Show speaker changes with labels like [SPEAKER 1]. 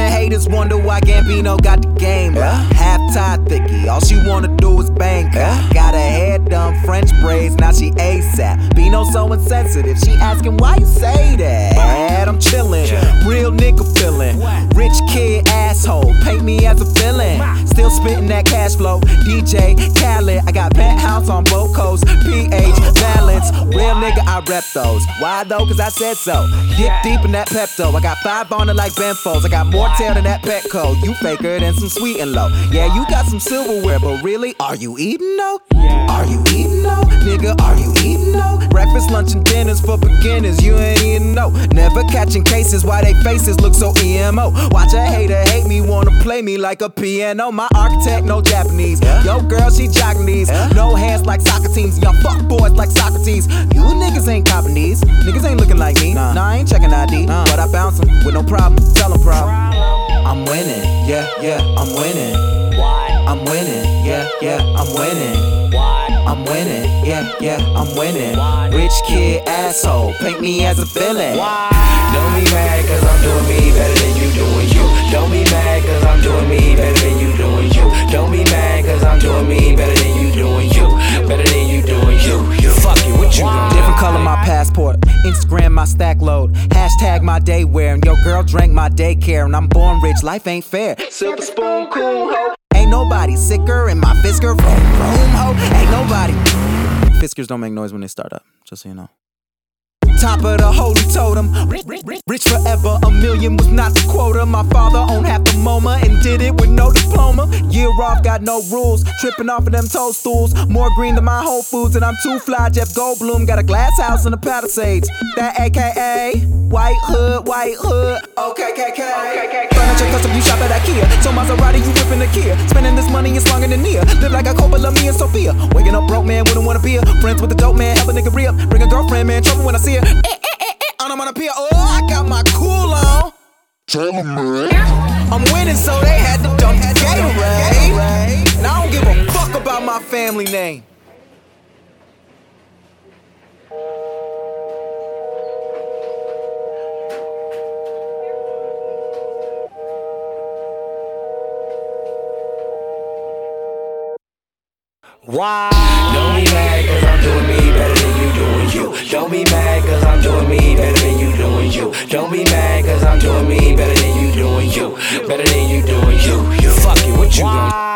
[SPEAKER 1] Haters wonder why Gambino got the game. Yeah. Half tied thicky, all she wanna do is bang. Yeah. Got her hair done, French braids, now she ASAP. Bino so insensitive, she asking why you say that. I'm chillin', real nigga feelin'. Rich kid asshole, paint me as a villain. Still spittin' that cash flow. DJ Khaled, I got penthouse on both nigga, I rep those. Why though? Cause I said so. Dip deep in that Pepto. I got five on it like Benfos. I got more tail than that Petco. You faker than some sweet and low. Yeah, you got some silverware, but really, are you eating though? Are you eating though? Nigga, are you eating though? Lunch, and dinners for beginners. You ain't even know. Never catching cases why they faces look so emo. Watch a hater hate me, wanna play me like a piano. My architect, no Japanese. Yo, girl, she Japanese. No hands like soccer teams. Y'all fuck boys like Socrates. You niggas ain't copping these. Niggas ain't looking like me. Nah, I ain't checking ID. But I bounce 'em with no problem. Tell 'em problem. I'm winning. Yeah, yeah, I'm winning. Why? I'm winning. Yeah, yeah, I'm winning. I'm winning. Yeah, yeah, I'm winning. Rich kid asshole. Paint me as a villain.
[SPEAKER 2] Don't be mad cause I'm doing me better than you doing you. Don't be mad cause I'm doing me better than you doing you. Don't be mad cause I'm doing me better than you doing you. Better than you doing you. You fuck it, what you gonna?
[SPEAKER 1] Different color my passport. Instagram my stack load. Hashtag my day wear. And your girl drank my daycare. And I'm born rich. Life ain't fair. Silver spoon cool ho. Ain't nobody sicker in my Fisker room, room ho. Ain't nobody. Fiskers don't make noise when they start up. Just so you know. Top of the holy totem. Rich forever, a million was not the quota. My father owned half the MoMA and did it with no diploma. Year off, got no rules. Tripping off of them toadstools. More green than my Whole Foods, and I'm too fly. Jeff Goldblum got a glass house in the Palisades. That AKA White Hood, White Hood. Okay, KK. Furniture custom, you shop at IKEA. So Maserati, you whipping the Kia. Spending this money is longer than near. Live like a Coppola, me and Sofia. Waking up broke, man, wouldn't wanna be a friends with the dope man. Help a nigga re. Bring a girlfriend, man. Trouble when I see her. On, I'm on a pier. Oh, I got my cool on. I'm winning, so they had to dump the Gatorade. And I don't give a fuck about my family name.
[SPEAKER 2] Why? Don't be mad cause I'm doing me Don't be mad cause I'm doing me better than you doing you. Better than you doing you. Fuck it, what you gonna